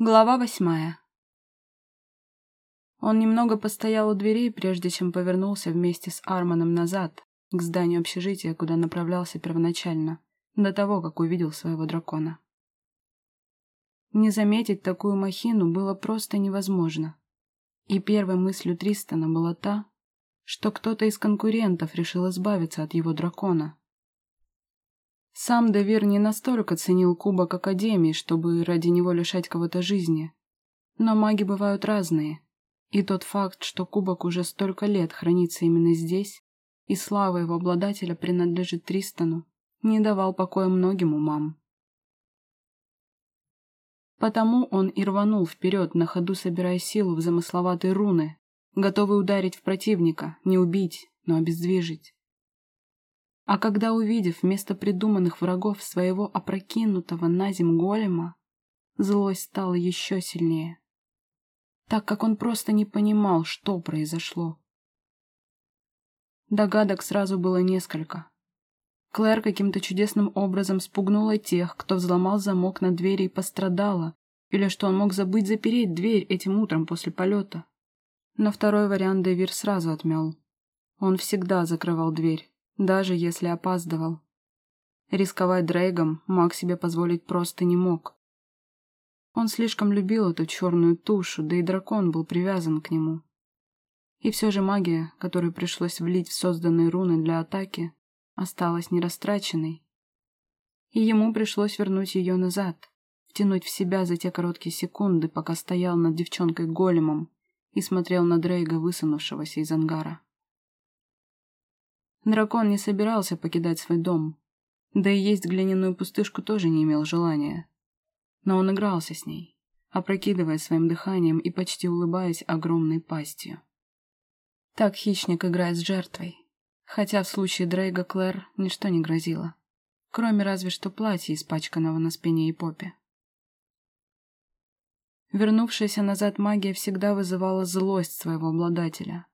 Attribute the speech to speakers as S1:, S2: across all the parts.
S1: Глава восьмая. Он немного постоял у дверей, прежде чем повернулся вместе с Арманом назад, к зданию общежития, куда направлялся первоначально, до того, как увидел своего дракона. Не заметить такую махину было просто невозможно. И первой мыслью Тристона была та, что кто-то из конкурентов решил избавиться от его дракона. Сам Девир не настолько ценил Кубок Академии, чтобы ради него лишать кого-то жизни. Но маги бывают разные. И тот факт, что Кубок уже столько лет хранится именно здесь, и слава его обладателя принадлежит Тристану, не давал покоя многим умам. Потому он и рванул вперед, на ходу собирая силу в замысловатые руны, готовый ударить в противника, не убить, но обездвижить. А когда, увидев вместо придуманных врагов своего опрокинутого на зим голема, злость стала еще сильнее, так как он просто не понимал, что произошло. Догадок сразу было несколько. Клэр каким-то чудесным образом спугнула тех, кто взломал замок на двери и пострадала, или что он мог забыть запереть дверь этим утром после полета. Но второй вариант Дэвир сразу отмел. Он всегда закрывал дверь даже если опаздывал. Рисковать Дрейгом маг себе позволить просто не мог. Он слишком любил эту черную тушу, да и дракон был привязан к нему. И все же магия, которую пришлось влить в созданные руны для атаки, осталась нерастраченной. И ему пришлось вернуть ее назад, втянуть в себя за те короткие секунды, пока стоял над девчонкой големом и смотрел на Дрейга, высунувшегося из ангара. Дракон не собирался покидать свой дом. Да и есть глиняную пустышку тоже не имел желания. Но он игрался с ней, опрокидывая своим дыханием и почти улыбаясь огромной пастью. Так хищник играет с жертвой. Хотя в случае Дрейга Клэр ничто не грозило. Кроме разве что платья, испачканного на спине и попе. Вернувшаяся назад магия всегда вызывала злость своего обладателя.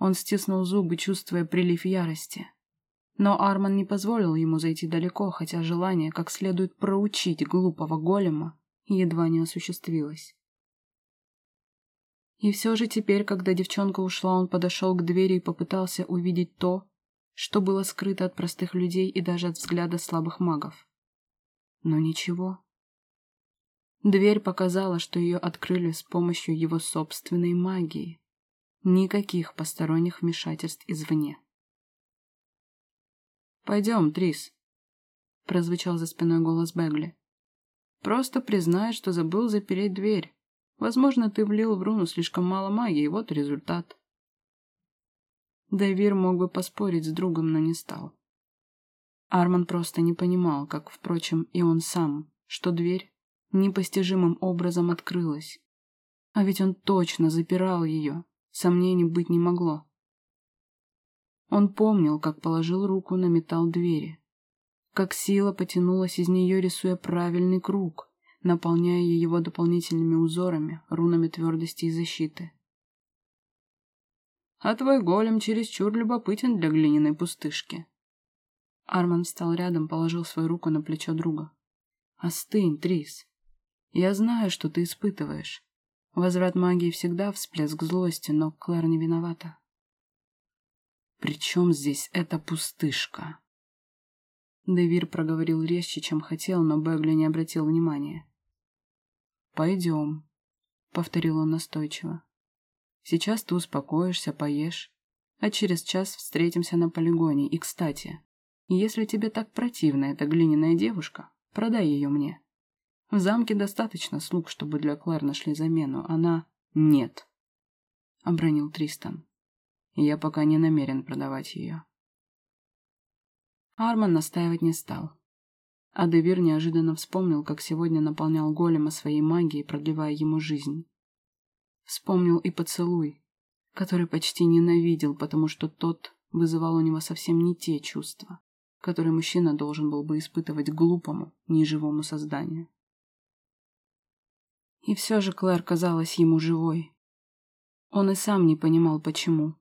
S1: Он стиснул зубы, чувствуя прилив ярости. Но Арман не позволил ему зайти далеко, хотя желание как следует проучить глупого голема едва не осуществилось. И все же теперь, когда девчонка ушла, он подошел к двери и попытался увидеть то, что было скрыто от простых людей и даже от взгляда слабых магов. Но ничего. Дверь показала, что ее открыли с помощью его собственной магии. Никаких посторонних вмешательств извне. «Пойдем, Трис», — прозвучал за спиной голос Бегли. «Просто признай, что забыл запереть дверь. Возможно, ты влил в руну слишком мало магии, и вот результат». Давир мог бы поспорить с другом, но не стал. Арман просто не понимал, как, впрочем, и он сам, что дверь непостижимым образом открылась. А ведь он точно запирал ее, Сомнений быть не могло. Он помнил, как положил руку на металл двери, как сила потянулась из нее, рисуя правильный круг, наполняя его дополнительными узорами, рунами твердости и защиты. «А твой голем чересчур любопытен для глиняной пустышки». Арман встал рядом, положил свою руку на плечо друга. «Остынь, Трис. Я знаю, что ты испытываешь. Возврат магии всегда всплеск злости, но Клэр не виновата. «При чем здесь эта пустышка?» Девир проговорил резче, чем хотел, но Бегли не обратил внимания. «Пойдем», — повторил он настойчиво. «Сейчас ты успокоишься, поешь, а через час встретимся на полигоне. И, кстати, если тебе так противна эта глиняная девушка, продай ее мне. В замке достаточно слуг, чтобы для Клэр нашли замену. Она... Нет. Обронил Тристан. Я пока не намерен продавать ее. Арман настаивать не стал. А Девир неожиданно вспомнил, как сегодня наполнял голема своей магией, продлевая ему жизнь. Вспомнил и поцелуй, который почти ненавидел, потому что тот вызывал у него совсем не те чувства, которые мужчина должен был бы испытывать глупому, неживому созданию. И все же Клэр казалась ему живой. Он и сам не понимал, почему.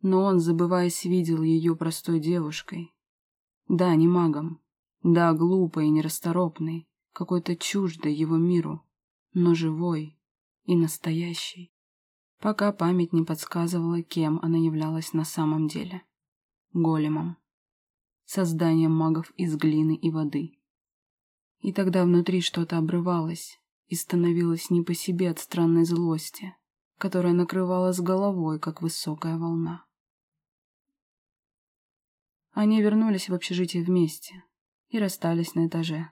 S1: Но он, забываясь, видел ее простой девушкой. Да, не магом. Да, глупой и нерасторопной, какой-то чуждой его миру. но живой и настоящий, пока память не подсказывала, кем она являлась на самом деле. Големом. Созданием магов из глины и воды. И тогда внутри что-то обрывалось и становилось не по себе от странной злости, которая накрывала с головой, как высокая волна. Они вернулись в общежитие вместе и расстались на этаже.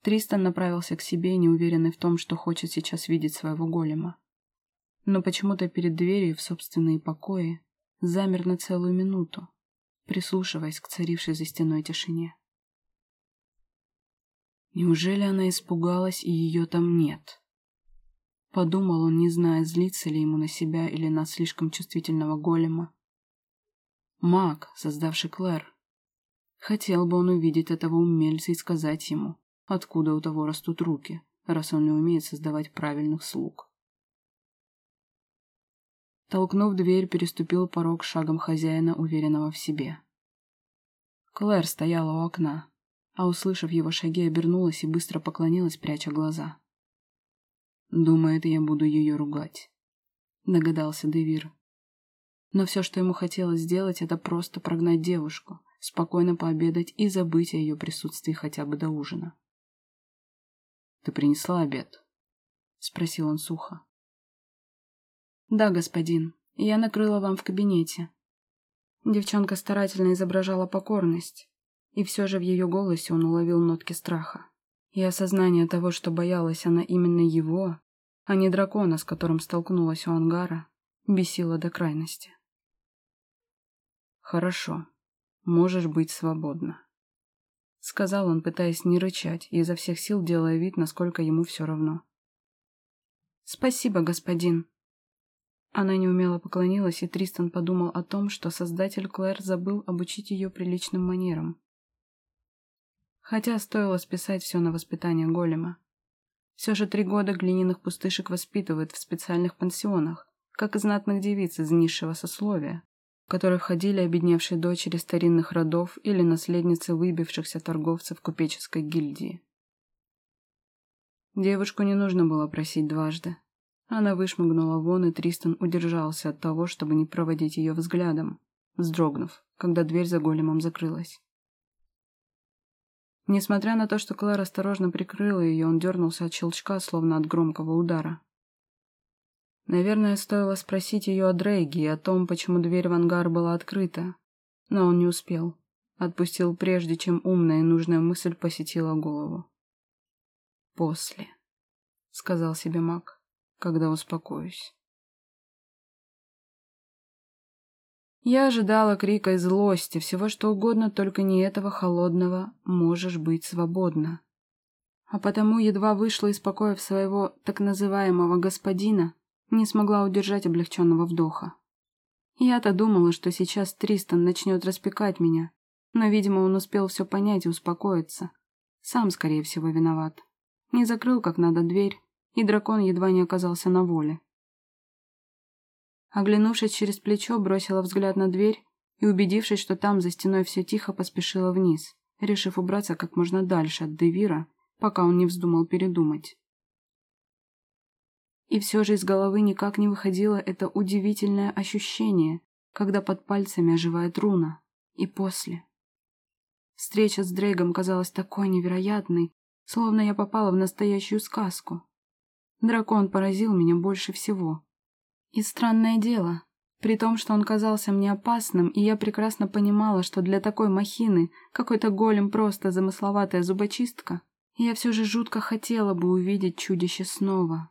S1: Тристан направился к себе, неуверенный в том, что хочет сейчас видеть своего голема. Но почему-то перед дверью в собственные покои замер на целую минуту, прислушиваясь к царившей за стеной тишине. Неужели она испугалась, и ее там нет? Подумал он, не зная, злиться ли ему на себя или на слишком чувствительного голема. Маг, создавший Клэр. Хотел бы он увидеть этого умельца и сказать ему, откуда у того растут руки, раз он не умеет создавать правильных слуг. Толкнув дверь, переступил порог шагом хозяина, уверенного в себе. Клэр стояла у окна, а, услышав его шаги, обернулась и быстро поклонилась, пряча глаза. «Думает, я буду ее ругать», — догадался Девир. Но все, что ему хотелось сделать, это просто прогнать девушку, спокойно пообедать и забыть о ее присутствии хотя бы до ужина. «Ты принесла обед?» — спросил он сухо. «Да, господин, я накрыла вам в кабинете». Девчонка старательно изображала покорность, и все же в ее голосе он уловил нотки страха. И осознание того, что боялась она именно его, а не дракона, с которым столкнулась у ангара, бесило до крайности. «Хорошо, можешь быть свободна», — сказал он, пытаясь не рычать и изо всех сил делая вид, насколько ему все равно. «Спасибо, господин». Она неумело поклонилась, и Тристан подумал о том, что создатель Клэр забыл обучить ее приличным манерам. Хотя стоило списать все на воспитание голема. Все же три года глиняных пустышек воспитывают в специальных пансионах, как и знатных девиц из низшего сословия, в которые входили обедневшие дочери старинных родов или наследницы выбившихся торговцев купеческой гильдии. Девушку не нужно было просить дважды. Она вышмыгнула вон, и Тристан удержался от того, чтобы не проводить ее взглядом, вздрогнув, когда дверь за големом закрылась. Несмотря на то, что Клара осторожно прикрыла ее, он дернулся от щелчка, словно от громкого удара. Наверное, стоило спросить ее о Дрейге и о том, почему дверь в ангар была открыта. Но он не успел. Отпустил прежде, чем умная и нужная мысль посетила голову. «После», — сказал себе маг, — «когда успокоюсь». Я ожидала крика и злости, всего что угодно, только не этого холодного «можешь быть свободна». А потому едва вышла из покоев своего так называемого господина, не смогла удержать облегченного вдоха. Я-то думала, что сейчас Тристан начнет распекать меня, но, видимо, он успел все понять и успокоиться. Сам, скорее всего, виноват. Не закрыл как надо дверь, и дракон едва не оказался на воле. Оглянувшись через плечо, бросила взгляд на дверь и, убедившись, что там за стеной все тихо, поспешила вниз, решив убраться как можно дальше от Девира, пока он не вздумал передумать. И все же из головы никак не выходило это удивительное ощущение, когда под пальцами оживает руна. И после. Встреча с Дрейгом казалась такой невероятной, словно я попала в настоящую сказку. Дракон поразил меня больше всего. И странное дело, при том, что он казался мне опасным, и я прекрасно понимала, что для такой махины какой-то голем просто замысловатая зубочистка, я все же жутко хотела бы увидеть чудище снова.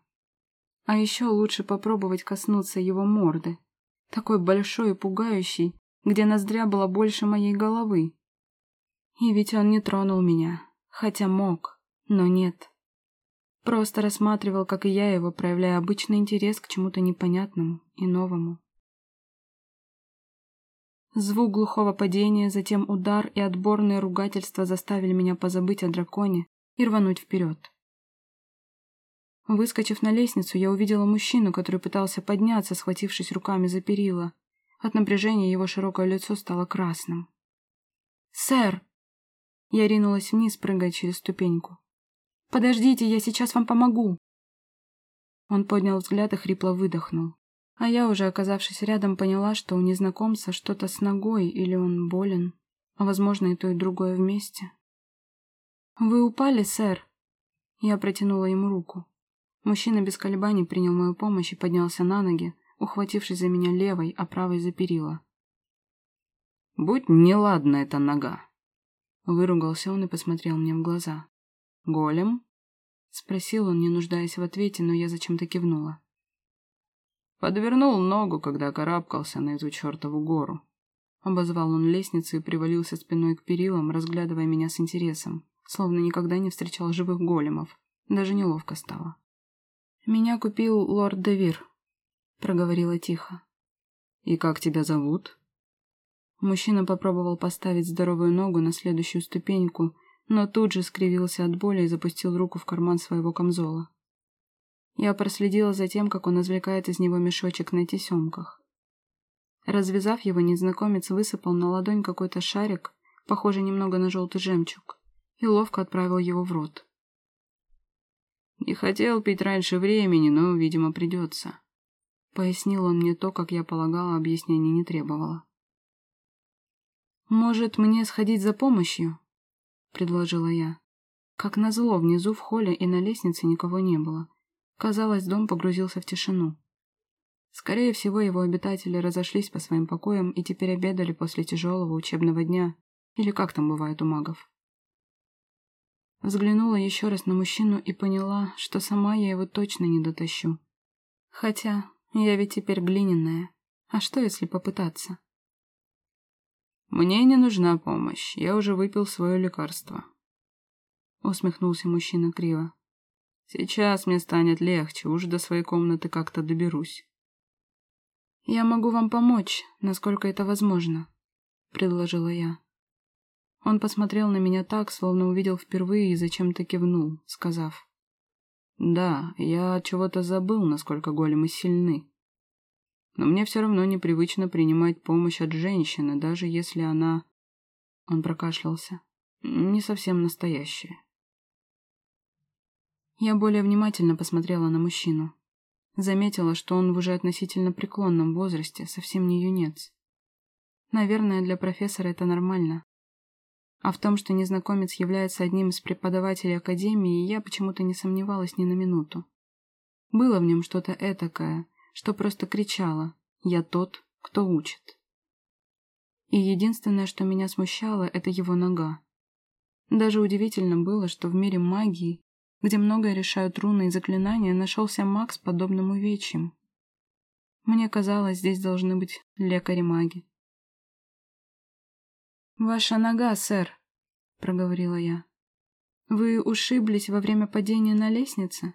S1: А еще лучше попробовать коснуться его морды, такой большой и пугающий, где ноздря была больше моей головы. И ведь он не тронул меня, хотя мог, но нет. Просто рассматривал, как и я его, проявляя обычный интерес к чему-то непонятному и новому. Звук глухого падения, затем удар и отборные ругательства заставили меня позабыть о драконе и рвануть вперед. Выскочив на лестницу, я увидела мужчину, который пытался подняться, схватившись руками за перила. От напряжения его широкое лицо стало красным. «Сэр!» Я ринулась вниз, прыгая через ступеньку. «Подождите, я сейчас вам помогу!» Он поднял взгляд и хрипло выдохнул. А я, уже оказавшись рядом, поняла, что у незнакомца что-то с ногой, или он болен, а, возможно, и то, и другое вместе. «Вы упали, сэр?» Я протянула ему руку. Мужчина без колебаний принял мою помощь и поднялся на ноги, ухватившись за меня левой, а правой за перила. «Будь неладна эта нога!» Выругался он и посмотрел мне в глаза. «Голем?» Спросил он, не нуждаясь в ответе, но я зачем-то кивнула. Подвернул ногу, когда карабкался на эту чертову гору. Обозвал он лестницу и привалился спиной к перилам, разглядывая меня с интересом, словно никогда не встречал живых големов. Даже неловко стало. «Меня купил лорд Девир», — проговорила тихо. «И как тебя зовут?» Мужчина попробовал поставить здоровую ногу на следующую ступеньку, но тут же скривился от боли и запустил руку в карман своего камзола. Я проследила за тем, как он извлекает из него мешочек на тесемках. Развязав его, незнакомец высыпал на ладонь какой-то шарик, похожий немного на желтый жемчуг, и ловко отправил его в рот. «Не хотел пить раньше времени, но, видимо, придется», — пояснил он мне то, как я полагала, объяснений не требовало. «Может, мне сходить за помощью?» — предложила я. Как назло, внизу в холле и на лестнице никого не было. Казалось, дом погрузился в тишину. Скорее всего, его обитатели разошлись по своим покоям и теперь обедали после тяжелого учебного дня, или как там бывает у магов. Взглянула еще раз на мужчину и поняла, что сама я его точно не дотащу. Хотя, я ведь теперь глиняная. А что, если попытаться? «Мне не нужна помощь, я уже выпил свое лекарство», — усмехнулся мужчина криво. «Сейчас мне станет легче, уж до своей комнаты как-то доберусь». «Я могу вам помочь, насколько это возможно», — предложила я. Он посмотрел на меня так, словно увидел впервые и зачем-то кивнул, сказав. «Да, я чего-то забыл, насколько големы сильны. Но мне все равно непривычно принимать помощь от женщины, даже если она... Он прокашлялся. Не совсем настоящая. Я более внимательно посмотрела на мужчину. Заметила, что он в уже относительно преклонном возрасте, совсем не юнец. Наверное, для профессора это нормально. А в том, что незнакомец является одним из преподавателей Академии, я почему-то не сомневалась ни на минуту. Было в нем что-то этакое, что просто кричала «Я тот, кто учит». И единственное, что меня смущало, это его нога. Даже удивительно было, что в мире магии, где многое решают руны и заклинания, нашелся маг с подобным увечьем. Мне казалось, здесь должны быть лекари-маги. «Ваша нога, сэр», — проговорила я. «Вы ушиблись во время падения на лестнице?»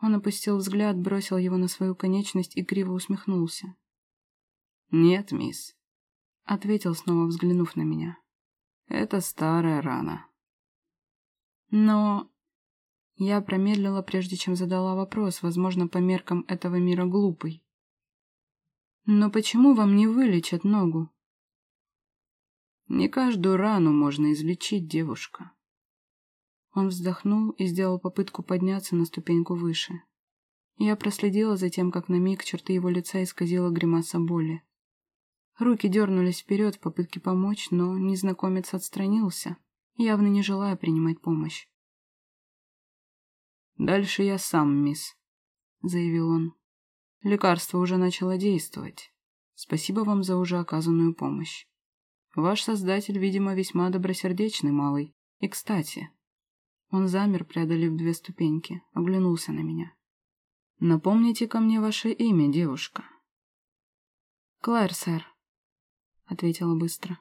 S1: Он опустил взгляд, бросил его на свою конечность и криво усмехнулся. «Нет, мисс», — ответил, снова взглянув на меня. «Это старая рана». «Но...» Я промедлила, прежде чем задала вопрос, возможно, по меркам этого мира глупый. «Но почему вам не вылечат ногу?» «Не каждую рану можно излечить, девушка», он вздохнул и сделал попытку подняться на ступеньку выше. Я проследила за тем, как на миг черты его лица исказила гримаса боли. Руки дернулись вперед в попытке помочь, но незнакомец отстранился, явно не желая принимать помощь. «Дальше я сам, мисс», — заявил он. «Лекарство уже начало действовать. Спасибо вам за уже оказанную помощь. Ваш создатель, видимо, весьма добросердечный малый. И, кстати, он замер, преодолев две ступеньки, оглянулся на меня. «Напомните ко мне ваше имя, девушка». «Клэр, сэр», — ответила быстро.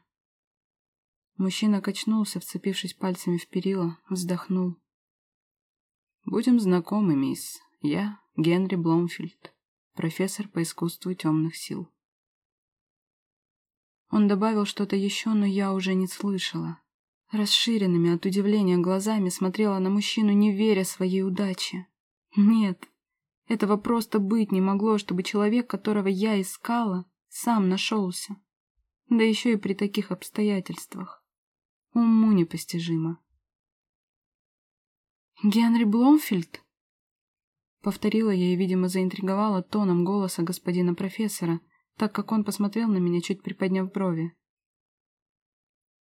S1: Мужчина качнулся, вцепившись пальцами в перила, вздохнул. «Будем знакомы, мисс. Я Генри Бломфильд, профессор по искусству темных сил». Он добавил что-то еще, но я уже не слышала. Расширенными от удивления глазами смотрела на мужчину, не веря своей удаче. Нет, этого просто быть не могло, чтобы человек, которого я искала, сам нашелся. Да еще и при таких обстоятельствах. Уму непостижимо. «Генри Бломфильд?» Повторила я и, видимо, заинтриговала тоном голоса господина профессора, так как он посмотрел на меня, чуть приподняв брови.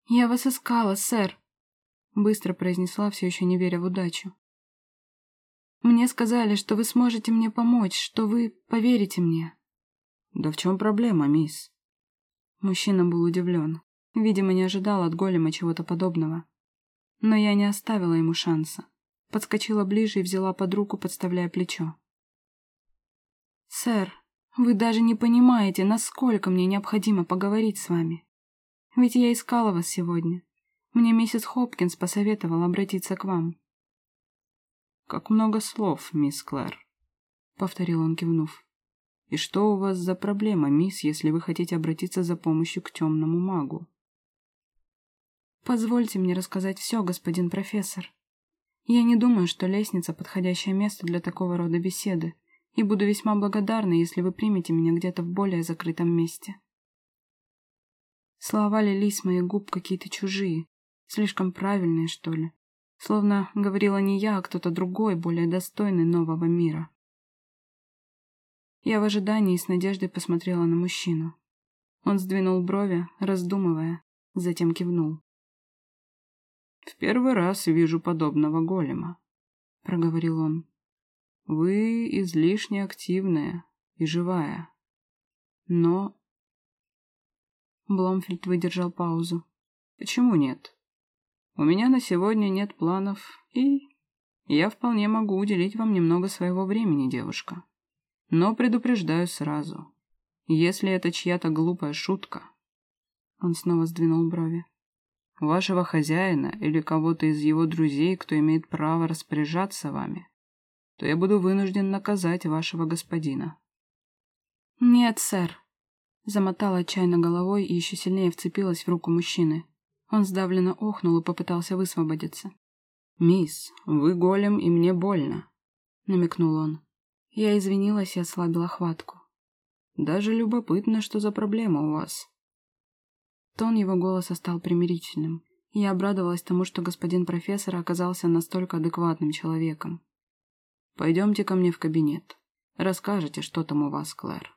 S1: «Я вас искала, сэр», — быстро произнесла, все еще не веря в удачу. «Мне сказали, что вы сможете мне помочь, что вы поверите мне».
S2: «Да в чем проблема, мисс?»
S1: Мужчина был удивлен. Видимо, не ожидал от голема чего-то подобного. Но я не оставила ему шанса. Подскочила ближе и взяла под руку, подставляя плечо. «Сэр, вы даже не понимаете, насколько мне необходимо поговорить с вами. Ведь я искала вас сегодня. Мне миссис Хопкинс посоветовала обратиться к вам».
S2: «Как много слов, мисс Клэр», — повторил он, кивнув. «И что у вас за проблема, мисс, если вы хотите обратиться за помощью к темному магу?»
S1: «Позвольте мне рассказать все, господин профессор. Я не думаю, что лестница — подходящее место для такого рода беседы, и буду весьма благодарна, если вы примете меня где-то в более закрытом месте». Слова лились с моих губ какие-то чужие, слишком правильные, что ли. Словно говорила не я, а кто-то другой, более достойный нового мира. Я в ожидании с надеждой посмотрела на мужчину. Он сдвинул брови, раздумывая, затем кивнул.
S2: «В первый раз вижу подобного голема», — проговорил он. «Вы излишне активная и живая. Но...»
S1: Бломфельд выдержал паузу.
S2: «Почему нет? У меня на сегодня нет планов, и я вполне могу уделить вам немного своего времени, девушка. Но предупреждаю сразу. Если это чья-то глупая шутка...» Он снова сдвинул брови вашего хозяина или кого-то из его друзей, кто имеет право распоряжаться вами, то я буду вынужден наказать вашего господина».
S1: «Нет, сэр», — замотала отчаянно головой и еще сильнее вцепилась в руку мужчины. Он сдавленно охнул и попытался высвободиться.
S2: «Мисс, вы голем, и мне больно», — намекнул он.
S1: Я извинилась и ослабила хватку.
S2: «Даже любопытно, что за проблема у вас»,
S1: Тон его голоса стал примирительным, и я обрадовалась тому, что господин профессор оказался настолько адекватным человеком.
S2: «Пойдемте ко мне в кабинет. Расскажете, что там у вас, Клэр».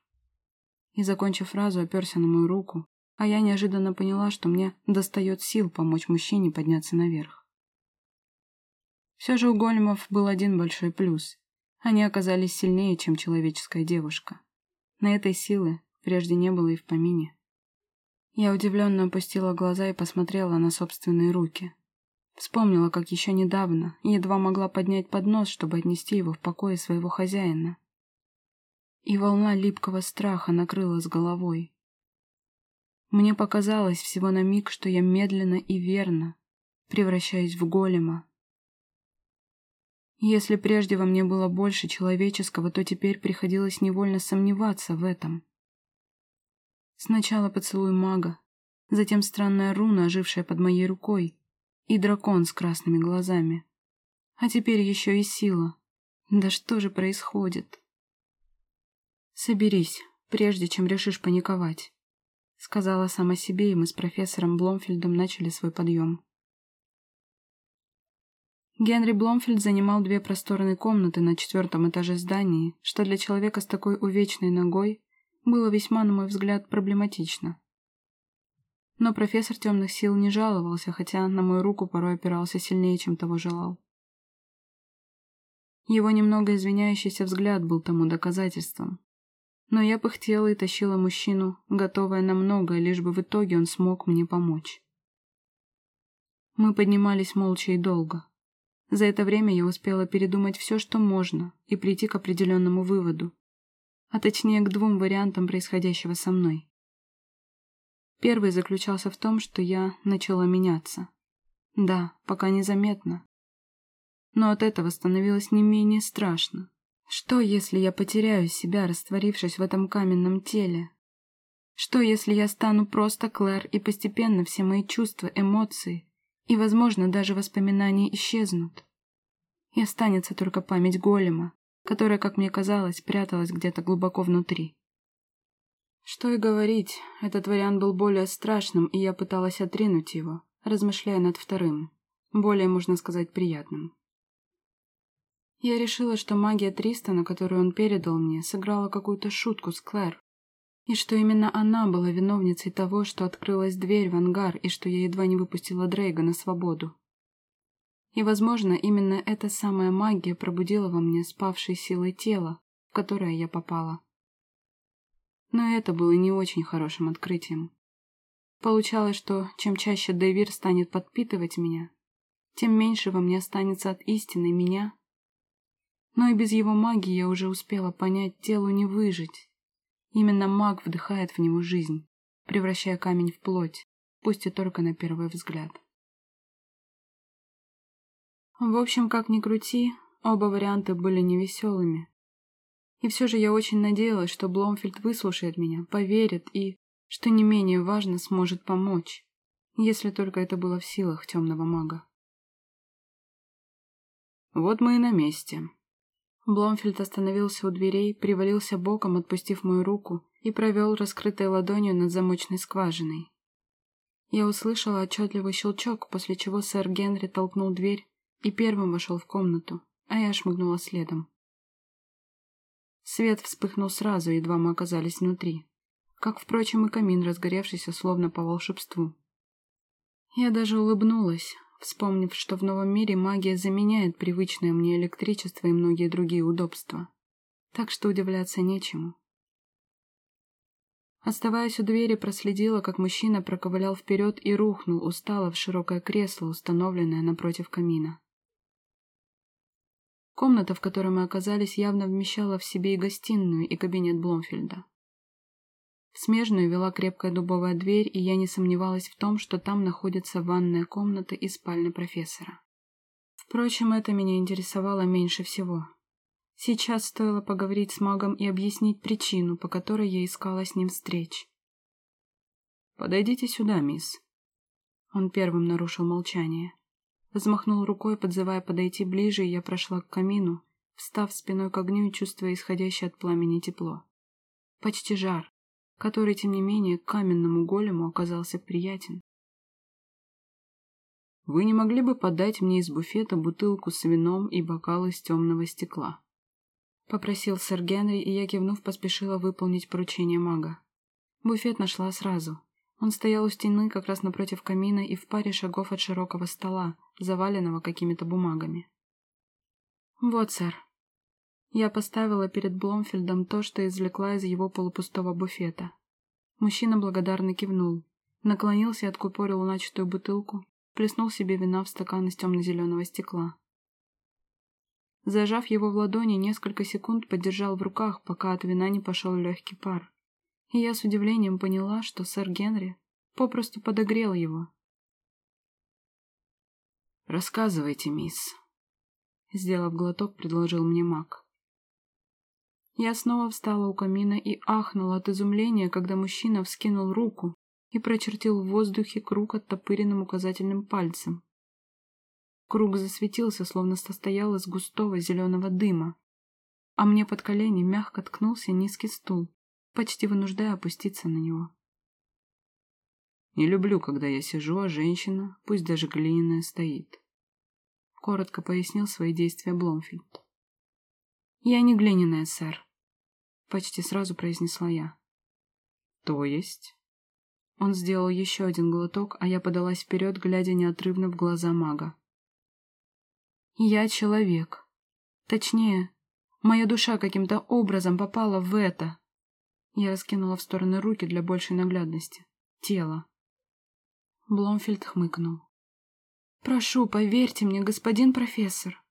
S1: И, закончив фразу, оперся на мою руку, а я неожиданно поняла, что мне достает сил помочь мужчине подняться наверх. Все же у големов был один большой плюс. Они оказались сильнее, чем человеческая девушка. На этой силы прежде не было и в помине. Я удивленно опустила глаза и посмотрела на собственные руки. Вспомнила, как еще недавно едва могла поднять поднос, чтобы отнести его в покое своего хозяина. И волна липкого страха накрыла с головой. Мне показалось всего на миг, что я медленно и верно превращаюсь в голема. Если прежде во мне было больше человеческого, то теперь приходилось невольно сомневаться в этом. Сначала поцелуй мага, затем странная руна, ожившая под моей рукой, и дракон с красными глазами. А теперь еще и сила. Да что же происходит? Соберись, прежде чем решишь паниковать. Сказала сама себе, и мы с профессором Бломфельдом начали свой подъем. Генри Бломфельд занимал две просторные комнаты на четвертом этаже здания, что для человека с такой увечной ногой было весьма, на мой взгляд, проблематично. Но профессор темных сил не жаловался, хотя на мою руку порой опирался сильнее, чем того желал. Его немного извиняющийся взгляд был тому доказательством. Но я пыхтела и тащила мужчину, готовая на многое, лишь бы в итоге он смог мне помочь. Мы поднимались молча и долго. За это время я успела передумать все, что можно, и прийти к определенному выводу а точнее к двум вариантам происходящего со мной. Первый заключался в том, что я начала меняться. Да, пока незаметно. Но от этого становилось не менее страшно. Что, если я потеряю себя, растворившись в этом каменном теле? Что, если я стану просто Клэр, и постепенно все мои чувства, эмоции и, возможно, даже воспоминания исчезнут? И останется только память голема, которая, как мне казалось, пряталась где-то глубоко внутри. Что и говорить, этот вариант был более страшным, и я пыталась отринуть его, размышляя над вторым, более, можно сказать, приятным. Я решила, что магия Тристона, которую он передал мне, сыграла какую-то шутку с Клэр. И что именно она была виновницей того, что открылась дверь в ангар и что я едва не выпустила Дрейга на свободу. И, возможно, именно эта самая магия пробудила во мне спавшей силой тела, в которое я попала. Но это было не очень хорошим открытием. Получалось, что чем чаще Дэвир станет подпитывать меня, тем меньше во мне останется от истины меня. Но и без его магии я уже успела понять, телу не выжить. Именно маг вдыхает в него жизнь, превращая камень в плоть, пусть и только на первый взгляд. В общем, как ни крути, оба варианта были невеселыми. И все же я очень надеялась, что Бломфильд выслушает меня, поверит и, что не менее важно, сможет помочь, если только это было в силах темного мага.
S2: Вот мы и на месте.
S1: Бломфильд остановился у дверей, привалился боком, отпустив мою руку, и провел раскрытой ладонью над замочной скважиной. Я услышала отчетливый щелчок, после чего сэр Генри толкнул дверь и первым вошел в комнату, а я шмыгнула следом. Свет вспыхнул сразу, едва мы оказались внутри. Как, впрочем, и камин, разгоревшийся словно по волшебству. Я даже улыбнулась, вспомнив, что в новом мире магия заменяет привычное мне электричество и многие другие удобства. Так что удивляться нечему. Оставаясь у двери, проследила, как мужчина проковылял вперед и рухнул устало в широкое кресло, установленное напротив камина. Комната, в которой мы оказались, явно вмещала в себе и гостиную, и кабинет Бломфельда. Смежную вела крепкая дубовая дверь, и я не сомневалась в том, что там находится ванная комната и спальня профессора. Впрочем, это меня интересовало меньше всего. Сейчас стоило поговорить с магом и объяснить причину, по которой я искала с ним встреч.
S2: «Подойдите сюда, мисс».
S1: Он первым нарушил молчание. Взмахнул рукой, подзывая подойти ближе, и я прошла к камину, встав спиной к огню и чувствуя исходящее от пламени тепло. Почти жар, который, тем не менее, каменному голему оказался приятен.
S2: «Вы не могли бы подать мне из буфета бутылку с вином и бокал из темного стекла?»
S1: Попросил сэр Генри, и я, кивнув, поспешила выполнить поручение мага. Буфет нашла сразу. Он стоял у стены как раз напротив камина и в паре шагов от широкого стола, заваленного какими-то бумагами. «Вот, сэр». Я поставила перед Бломфельдом то, что извлекла из его полупустого буфета. Мужчина благодарно кивнул, наклонился и откупорил начатую бутылку, плеснул себе вина в стакан из темно-зеленого стекла. Зажав его в ладони, несколько секунд подержал в руках, пока от вина не пошел легкий пар. И я с удивлением поняла, что сэр Генри попросту подогрел его,
S2: «Рассказывайте, мисс», — сделав глоток, предложил мне маг.
S1: Я снова встала у камина и ахнула от изумления, когда мужчина вскинул руку и прочертил в воздухе круг оттопыренным указательным пальцем. Круг засветился, словно состоял из густого зеленого дыма, а мне под колени мягко ткнулся низкий стул, почти вынуждая опуститься на него.
S2: Не люблю, когда я сижу, а женщина, пусть даже глиняная, стоит.
S1: Коротко пояснил свои действия Бломфильд. «Я не глиняная, сэр», — почти сразу произнесла я.
S2: «То есть?»
S1: Он сделал еще один глоток, а я подалась вперед, глядя неотрывно в глаза мага. «Я человек. Точнее, моя душа каким-то образом попала в это». Я раскинула в стороны руки для большей наглядности. Тело. Бломфельд хмыкнул. «Прошу, поверьте мне, господин профессор!»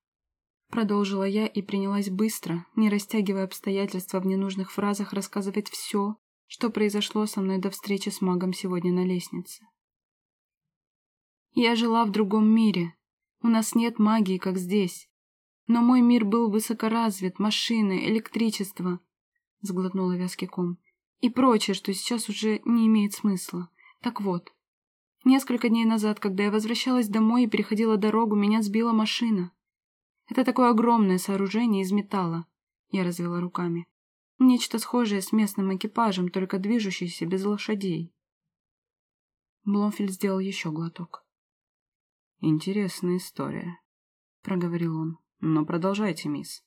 S1: Продолжила я и принялась быстро, не растягивая обстоятельства в ненужных фразах, рассказывать все, что произошло со мной до встречи с магом сегодня на лестнице. Я жила в другом мире. У нас нет магии, как здесь. Но мой мир был высокоразвит, машины, электричество, сглотнула вязкий ком, и прочее, что сейчас уже не имеет смысла. Так вот, Несколько дней назад, когда я возвращалась домой и переходила дорогу, меня сбила машина. Это такое огромное сооружение из металла. Я развела руками. Нечто схожее с местным экипажем, только движущееся без лошадей. Бломфельд сделал еще глоток.
S2: «Интересная история», — проговорил он. Но продолжайте, мисс.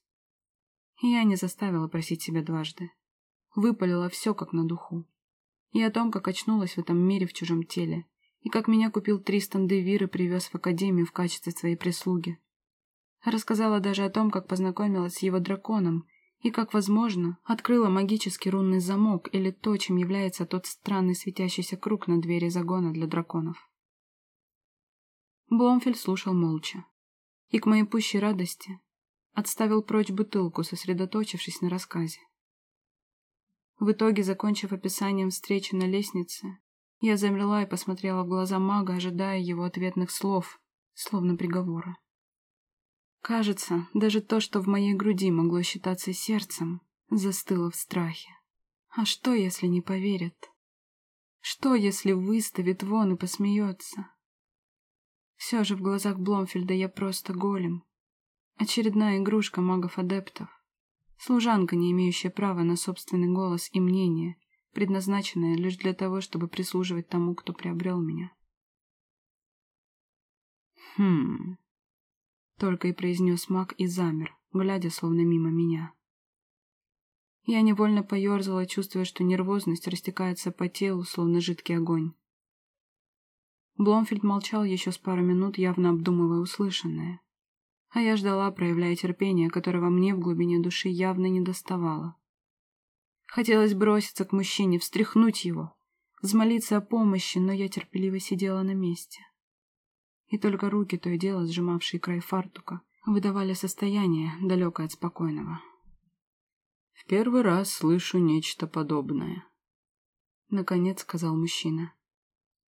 S1: Я не заставила просить себя дважды. Выпалила все как на духу. И о том, как очнулась в этом мире в чужом теле, и как меня купил Тристан Девир и привез в академию в качестве своей прислуги. Рассказала даже о том, как познакомилась с его драконом, и как, возможно, открыла магический рунный замок или то, чем является тот странный светящийся круг на двери загона для драконов. Бломфельд слушал молча. И к моей пущей радости отставил прочь бутылку, сосредоточившись на рассказе. В итоге, закончив описанием встречи на лестнице, я замерла и посмотрела в глаза мага, ожидая его ответных слов, словно приговора. Кажется, даже то, что в моей груди могло считаться сердцем, застыло в страхе. А что, если не поверят? Что, если выставит вон и посмеется? Все же в глазах Бломфельда я просто голем. Очередная игрушка магов-адептов. Служанка, не имеющая права на собственный голос и мнение, предназначенная лишь для того, чтобы прислуживать тому, кто приобрел меня.
S2: «Хм...»
S1: Только и произнес маг и замер, глядя словно мимо меня. Я невольно поерзала, чувствуя, что нервозность растекается по телу, словно жидкий огонь. Бломфельд молчал еще с пару минут, явно обдумывая услышанное. А я ждала, проявляя терпение, которого мне в глубине души явно не доставало. Хотелось броситься к мужчине, встряхнуть его, взмолиться о помощи, но я терпеливо сидела на месте и только руки, то и дело сжимавшие край фартука, выдавали состояние, далекое от спокойного.
S2: «В первый раз слышу нечто подобное», —
S1: наконец сказал мужчина.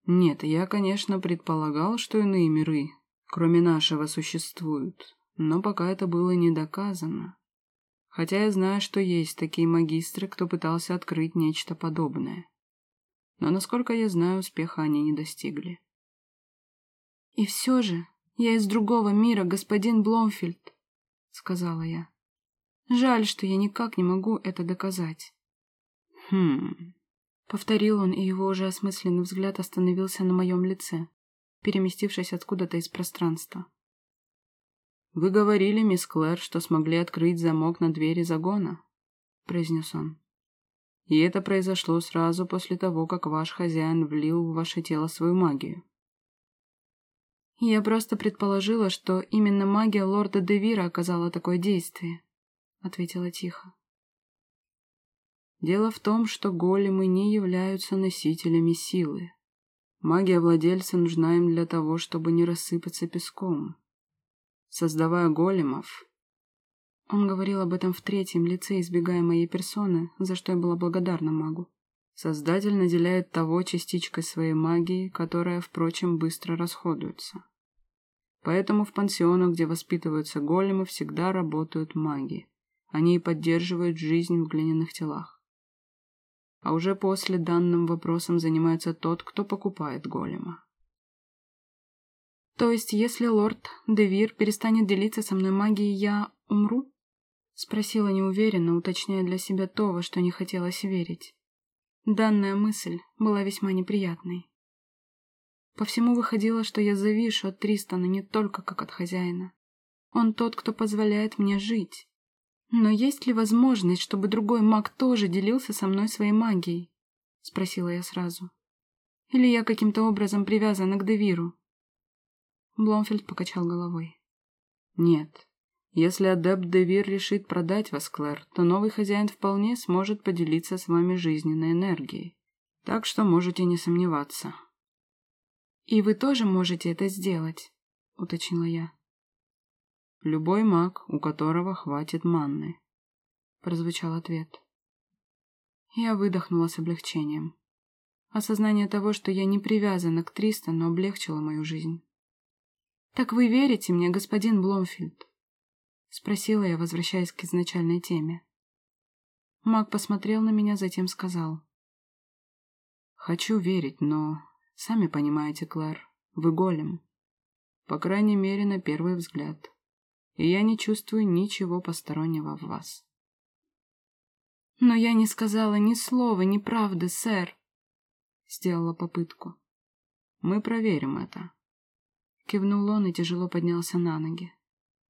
S2: «Нет, я, конечно, предполагал, что иные миры, кроме нашего, существуют, но пока это было не доказано. Хотя я знаю, что есть такие магистры, кто пытался открыть нечто подобное. Но, насколько я знаю, успеха они не достигли.
S1: «И все же я из другого мира, господин Бломфильд», — сказала я. «Жаль, что я никак не могу это доказать».
S2: «Хм...»
S1: — повторил он, и его уже осмысленный взгляд остановился на моем лице, переместившись откуда-то из пространства.
S2: «Вы говорили, мисс Клэр, что смогли открыть замок на двери загона», — произнес он. «И это произошло сразу после того, как ваш хозяин влил в ваше тело свою магию».
S1: Я просто предположила, что именно магия лорда Девира оказала такое действие, ответила тихо.
S2: Дело в том, что големы не являются носителями силы. Магия владельца нужна им для того, чтобы не рассыпаться песком. Создавая големов...
S1: Он говорил об этом в третьем лице, избегая моей персоны, за что я была благодарна магу.
S2: Создатель наделяет того частичкой своей магии, которая, впрочем, быстро расходуется. Поэтому в пансионах, где воспитываются големы, всегда работают маги. Они и поддерживают жизнь в глиняных телах. А уже после данным вопросом занимается тот, кто покупает голема.
S1: То есть, если лорд Девир перестанет делиться со мной магией, я умру? Спросила неуверенно, уточняя для себя то, во что не хотелось верить. Данная мысль была весьма неприятной. По всему выходило, что я завишу от Тристана не только как от хозяина. Он тот, кто позволяет мне жить. Но есть ли возможность, чтобы другой маг тоже делился со мной своей магией? Спросила я сразу. Или я каким-то образом привязана к Девиру? Бломфельд покачал головой.
S2: Нет. Если адепт Девир решит продать вас, Клэр, то новый хозяин вполне сможет поделиться с вами жизненной энергией. Так что можете не сомневаться.
S1: «И вы тоже можете это сделать», — уточнила я.
S2: «Любой маг, у которого хватит манны», — прозвучал ответ.
S1: Я выдохнула с облегчением. Осознание того, что я не привязана к Тристану, облегчило мою жизнь. «Так вы верите мне, господин Бломфильд?» — спросила я, возвращаясь к изначальной теме. Маг посмотрел на меня, затем сказал.
S2: «Хочу верить, но Сами понимаете, Клэр, вы голем. По крайней мере, на первый взгляд. И я не чувствую ничего постороннего в вас.
S1: Но я не сказала ни слова, ни правды, сэр. Сделала попытку.
S2: Мы проверим это.
S1: Кивнул он и тяжело поднялся на ноги.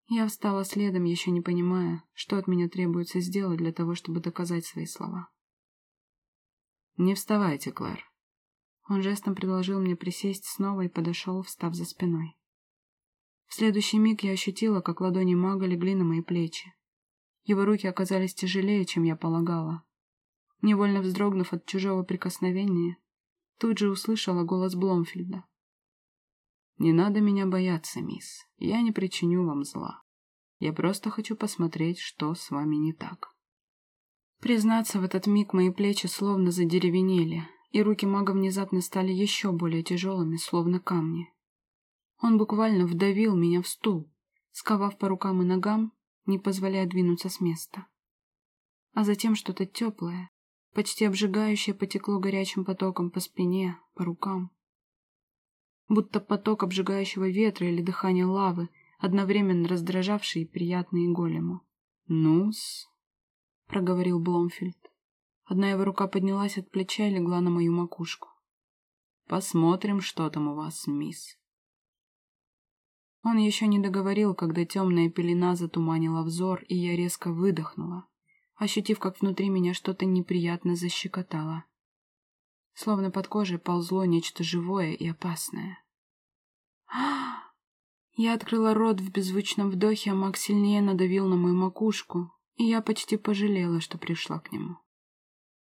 S1: Я встала следом, еще не понимая, что от меня требуется сделать для того, чтобы доказать свои слова.
S2: «Не вставайте, Клэр».
S1: Он жестом предложил мне присесть снова и подошел, встав за спиной. В следующий миг я ощутила, как ладони мага легли на мои плечи. Его руки оказались тяжелее, чем я полагала. Невольно вздрогнув от чужого прикосновения, тут же услышала голос Бломфильда.
S2: «Не надо меня бояться, мисс. Я не причиню вам зла. Я просто хочу посмотреть, что с вами не так».
S1: Признаться, в этот миг мои плечи словно задеревенели, и руки мага внезапно стали еще более тяжелыми, словно камни. Он буквально вдавил меня в стул, сковав по рукам и ногам, не позволяя двинуться с места. А затем что-то теплое, почти обжигающее потекло горячим потоком по спине, по рукам. Будто поток обжигающего ветра или дыхание лавы, одновременно раздражавший и приятный голему.
S2: «Ну-с», —
S1: проговорил Бломфильд. Одна его рука поднялась от плеча и легла на мою макушку.
S2: «Посмотрим, что там у вас, мисс».
S1: Он еще не договорил, когда темная пелена затуманила взор, и я резко выдохнула, ощутив, как внутри меня что-то неприятно защекотало. Словно под кожей ползло нечто живое и опасное. Я открыла рот в беззвучном вдохе, а Макс сильнее надавил на мою макушку, и я почти пожалела, что пришла к нему.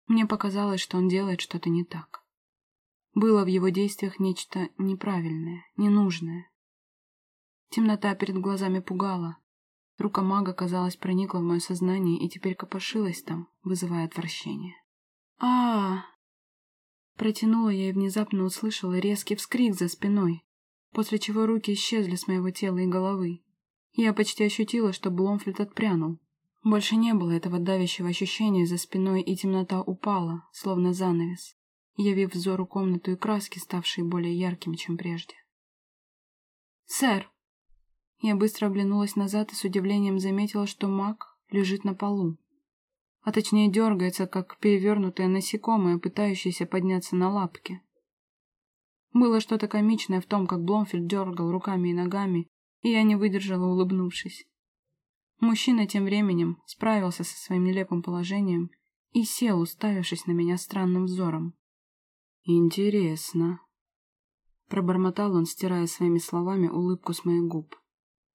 S1: Мне показалось, что он делает что-то не так. Было в его действиях нечто неправильное, ненужное. Темнота перед глазами пугала. Рука мага, казалось, проникла в мое сознание и теперь копошилась там, вызывая отвращение. а, -а, Протянула я и внезапно услышала резкий вскрик за спиной, после чего руки исчезли с моего тела и головы. Я почти ощутила, что Бломфельд отпрянул. Больше не было этого давящего ощущения за спиной, и темнота упала, словно занавес, явив взору комнату и краски, ставшие более яркими, чем прежде. «Сэр!» Я быстро оглянулась назад и с удивлением заметила, что маг лежит на полу. А точнее дергается, как перевернутое насекомое, пытающееся подняться на лапки. Было что-то комичное в том, как Бломфельд дергал руками и ногами, и я не выдержала, улыбнувшись. Мужчина тем временем справился со своим нелепым положением и сел, уставившись на меня странным взором.
S2: «Интересно», —
S1: пробормотал он, стирая своими словами улыбку с моих губ.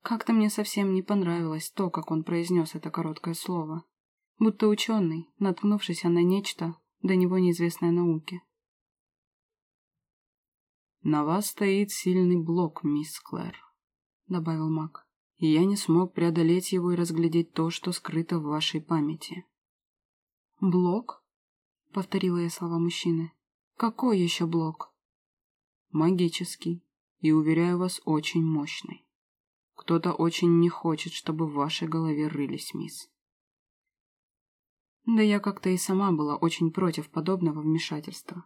S1: Как-то мне совсем не понравилось то, как он произнес это короткое слово. Будто ученый, наткнувшийся на нечто, до него неизвестное науке.
S2: «На вас стоит сильный блок, мисс Клэр», — добавил маг. «И я не смог преодолеть его и разглядеть то, что скрыто в вашей памяти».
S1: «Блок?» — повторила я слова мужчины. «Какой еще блок?»
S2: «Магический. И, уверяю вас, очень мощный». Кто-то очень не хочет, чтобы в вашей голове рылись, мисс.
S1: Да я как-то и сама была очень против подобного вмешательства.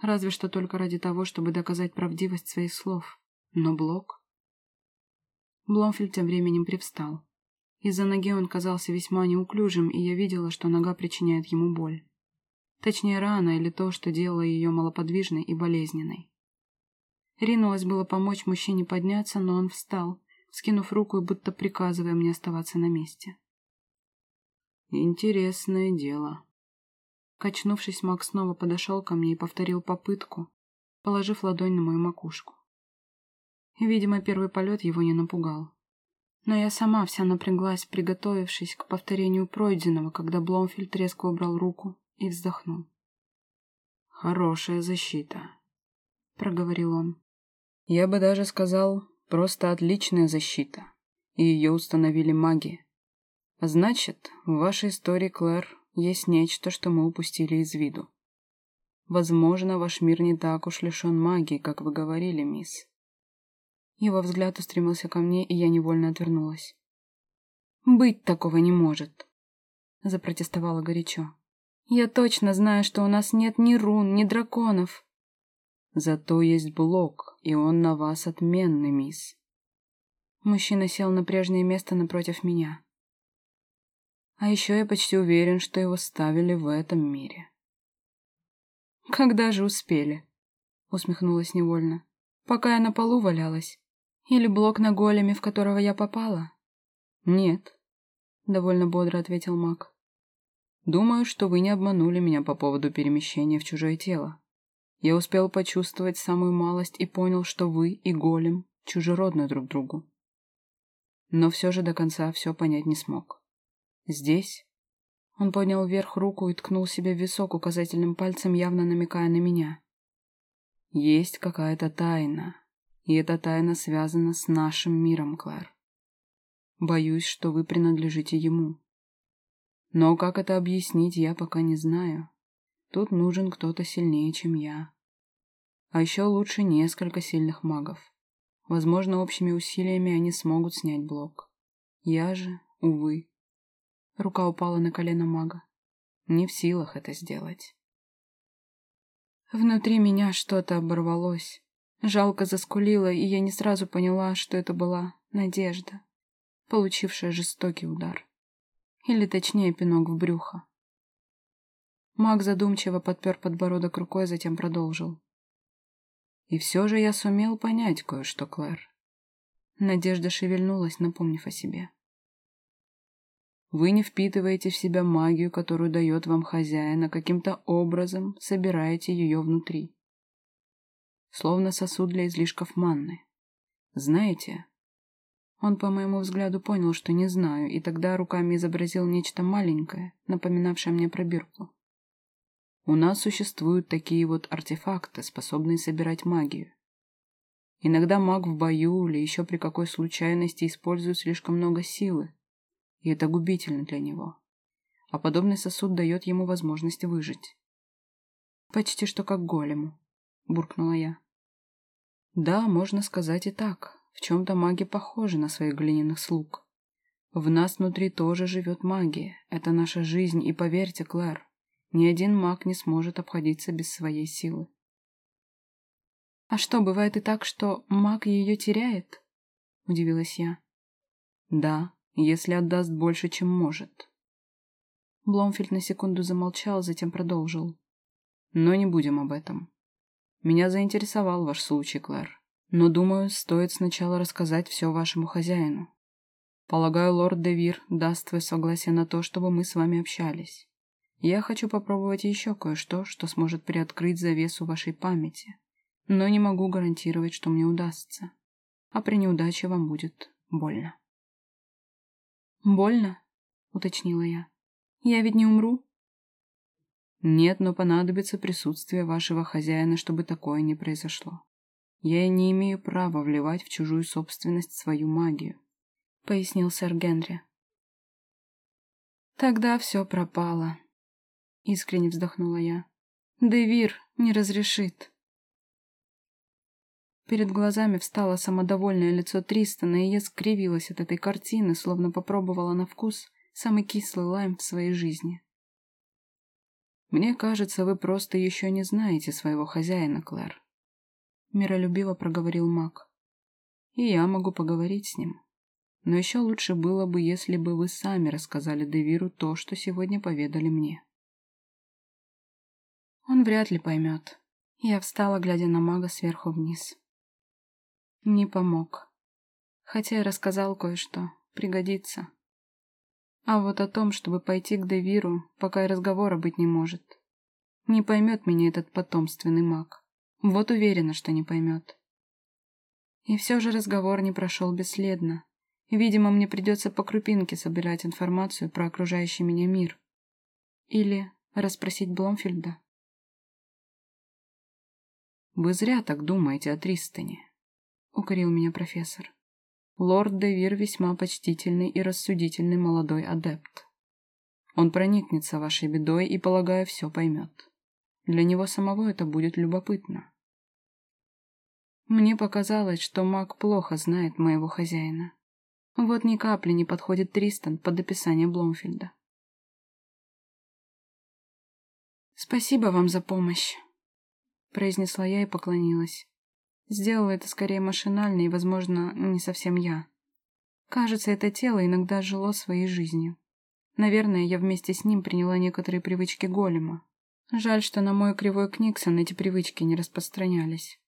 S1: Разве что только ради того, чтобы доказать правдивость своих слов. Но Блок... Бломфельд тем временем привстал. Из-за ноги он казался весьма неуклюжим, и я видела, что нога причиняет ему боль. Точнее, рана или то, что делало ее малоподвижной и болезненной. Ринулась было помочь мужчине подняться, но он встал, скинув руку и будто приказывая мне оставаться на месте.
S2: «Интересное дело».
S1: Качнувшись, Макс снова подошел ко мне и повторил попытку, положив ладонь на мою макушку. Видимо, первый полет его не напугал. Но я сама вся напряглась, приготовившись к повторению пройденного, когда Бломфильд резко убрал руку и вздохнул.
S2: «Хорошая защита», — проговорил он.
S1: «Я бы даже сказал, Просто отличная защита. И ее установили маги. Значит, в вашей истории, Клэр, есть нечто, что мы упустили из виду. Возможно, ваш мир не так уж лишен магии, как вы говорили, мисс. Его взгляд устремился ко мне, и я невольно отвернулась. «Быть такого не может», — запротестовала горячо. «Я точно знаю, что у нас нет ни рун, ни драконов.
S2: Зато есть блок, и он на вас отменный, мисс.
S1: Мужчина сел на прежнее место напротив меня. А еще я почти уверен, что его ставили в этом мире. «Когда же успели?» — усмехнулась невольно. «Пока я на полу валялась? Или блок на големе, в которого я попала?» «Нет», — довольно бодро ответил маг. «Думаю, что вы не обманули меня по поводу перемещения в чужое тело. Я успел почувствовать самую малость и понял, что вы и голем чужеродны друг другу. Но все же до конца все понять не смог. Здесь он поднял вверх руку и ткнул себе в висок указательным пальцем, явно намекая на меня. Есть какая-то тайна, и эта тайна связана с нашим миром, Клэр. Боюсь, что вы принадлежите ему. Но как это объяснить, я пока не знаю. Тут нужен кто-то сильнее, чем я. А еще лучше несколько сильных магов. Возможно, общими усилиями они смогут снять блок. Я же, увы. Рука упала на колено мага. Не в силах это сделать. Внутри меня что-то оборвалось. Жалко заскулила, и я не сразу поняла, что это была надежда, получившая жестокий удар. Или точнее пинок в брюхо. Маг задумчиво подпер подбородок рукой, затем продолжил. И все же я сумел понять кое-что, Клэр. Надежда шевельнулась, напомнив о себе. Вы не впитываете в себя магию, которую дает вам хозяин, а каким-то образом собираете ее внутри. Словно сосуд для излишков манны. Знаете, он, по моему взгляду, понял, что не знаю, и тогда руками изобразил нечто маленькое, напоминавшее мне пробирку. У нас существуют такие вот артефакты, способные собирать магию. Иногда маг в бою или еще при какой случайности использует слишком много силы, и это губительно для него. А подобный сосуд дает ему возможность выжить. «Почти что как голему», — буркнула я. «Да, можно сказать и так. В чем-то маги похожи на своих глиняных слуг. В нас внутри тоже живет магия. Это наша жизнь, и поверьте, Клэр, ни один маг не сможет обходиться без своей силы. «А что, бывает и так, что маг ее теряет?» — удивилась я. «Да, если отдаст больше, чем может». Бломфельд на секунду замолчал, затем продолжил. «Но не будем об этом. Меня заинтересовал ваш случай, Клэр. Но, думаю, стоит сначала рассказать все вашему хозяину. Полагаю, лорд Девир даст свое согласие на то, чтобы мы с вами общались. Я хочу попробовать еще кое-что, что сможет приоткрыть завесу вашей памяти, но не могу гарантировать, что мне удастся. А при неудаче вам будет больно. «Больно?» — уточнила я. «Я ведь не умру?» «Нет, но понадобится присутствие вашего хозяина, чтобы такое не произошло. Я не имею права вливать в чужую собственность свою магию», — пояснил сэр Генри. «Тогда все пропало», — искренне вздохнула я. «Девир не разрешит». Перед глазами встало самодовольное лицо Тристона, и я скривилась от этой картины, словно попробовала на вкус самый кислый лайм в своей жизни. «Мне кажется, вы просто еще не знаете своего хозяина, Клэр», — миролюбиво проговорил маг. «И я могу поговорить с ним. Но еще лучше было бы, если бы вы сами рассказали Девиру то, что сегодня поведали мне». Он вряд ли поймет. Я встала, глядя на мага сверху вниз. Не помог. Хотя и рассказал кое-что. Пригодится. А вот о том, чтобы пойти к Девиру, пока и разговора быть не может. Не поймет меня этот потомственный маг. Вот уверена, что не поймет. И все же разговор не прошел бесследно. Видимо, мне придется по крупинке собирать информацию про окружающий меня мир. Или расспросить Бломфельда. «Вы зря так думаете о Тристоне», — укорил меня профессор. «Лорд Девир весьма почтительный и рассудительный молодой адепт. Он проникнется вашей бедой и, полагаю, все поймет. Для него самого это будет любопытно». Мне показалось, что маг плохо знает моего хозяина. Вот ни капли не подходит Тристан под описание Бломфельда. «Спасибо вам за помощь», произнесла я и поклонилась. Сделала это скорее машинально и, возможно, не совсем я. Кажется, это тело иногда жило своей жизнью. Наверное, я вместе с ним приняла некоторые привычки голема. Жаль, что на мой кривой Книксон эти привычки не распространялись.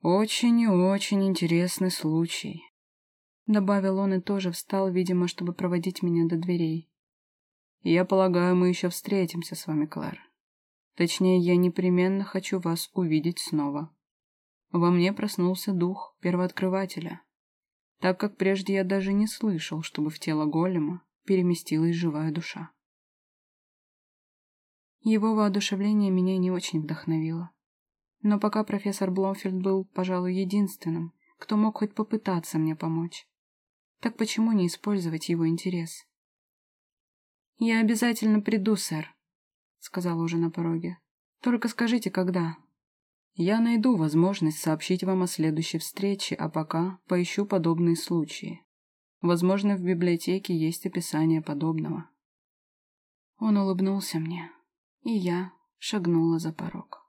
S1: «Очень и очень интересный случай», Добавил он и тоже встал, видимо, чтобы проводить меня до дверей.
S2: Я полагаю, мы еще встретимся с вами, Клэр. Точнее, я непременно хочу вас увидеть снова. Во мне проснулся дух первооткрывателя, так как прежде я даже не слышал, чтобы в тело голема переместилась живая душа.
S1: Его воодушевление меня не очень вдохновило. Но пока профессор Бломфилд был, пожалуй, единственным, кто мог хоть попытаться мне помочь. Так почему не использовать его интерес? «Я обязательно приду, сэр», — сказала уже на пороге. «Только скажите, когда».
S2: «Я найду возможность сообщить вам о следующей встрече, а пока поищу подобные случаи. Возможно, в библиотеке есть описание подобного».
S1: Он улыбнулся мне, и я шагнула за порог.